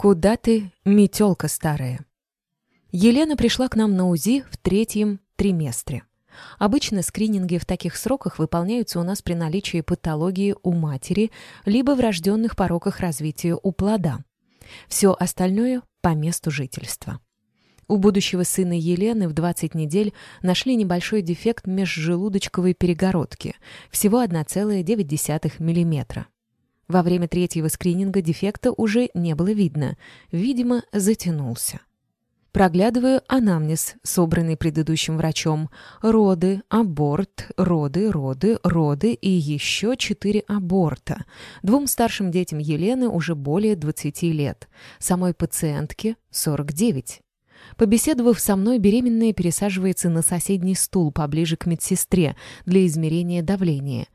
Куда ты, метелка старая? Елена пришла к нам на УЗИ в третьем триместре. Обычно скрининги в таких сроках выполняются у нас при наличии патологии у матери либо врожденных пороках развития у плода. Все остальное по месту жительства. У будущего сына Елены в 20 недель нашли небольшой дефект межжелудочковой перегородки, всего 1,9 мм. Во время третьего скрининга дефекта уже не было видно, видимо, затянулся. Проглядываю анамнез, собранный предыдущим врачом. Роды, аборт, роды, роды, роды и еще четыре аборта. Двум старшим детям Елены уже более 20 лет. Самой пациентке 49. Побеседовав со мной, беременная пересаживается на соседний стул поближе к медсестре для измерения давления.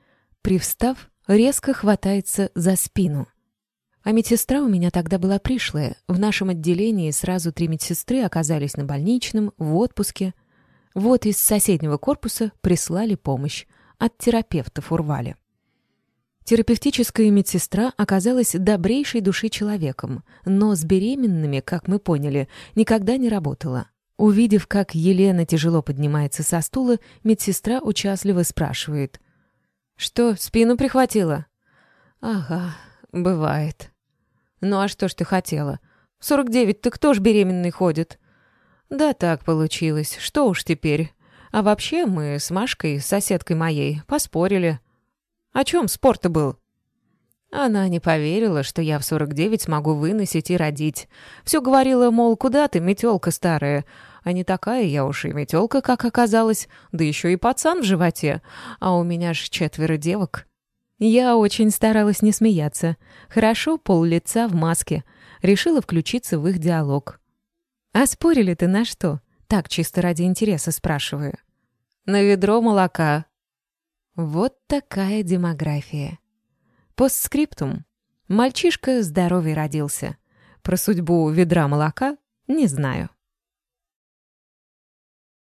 Привстав, резко хватается за спину. А медсестра у меня тогда была пришлая. В нашем отделении сразу три медсестры оказались на больничном, в отпуске. Вот из соседнего корпуса прислали помощь. От терапевтов урвали. Терапевтическая медсестра оказалась добрейшей души человеком, но с беременными, как мы поняли, никогда не работала. Увидев, как Елена тяжело поднимается со стула, медсестра участливо спрашивает. «Что, спину прихватила?» «Ага, бывает». «Ну а что ж ты хотела? В сорок девять-то кто ж беременный ходит?» «Да так получилось. Что уж теперь. А вообще мы с Машкой, соседкой моей, поспорили». «О чем спор-то был?» Она не поверила, что я в 49 смогу выносить и родить. Все говорила, мол, куда ты, метелка старая. А не такая я уж и метелка, как оказалось, да еще и пацан в животе. А у меня ж четверо девок. Я очень старалась не смеяться. Хорошо, пол лица в маске. Решила включиться в их диалог. «А спорили ты на что?» Так, чисто ради интереса спрашиваю. «На ведро молока». Вот такая демография. Постскриптум. Мальчишка здоровый родился. Про судьбу ведра молока не знаю.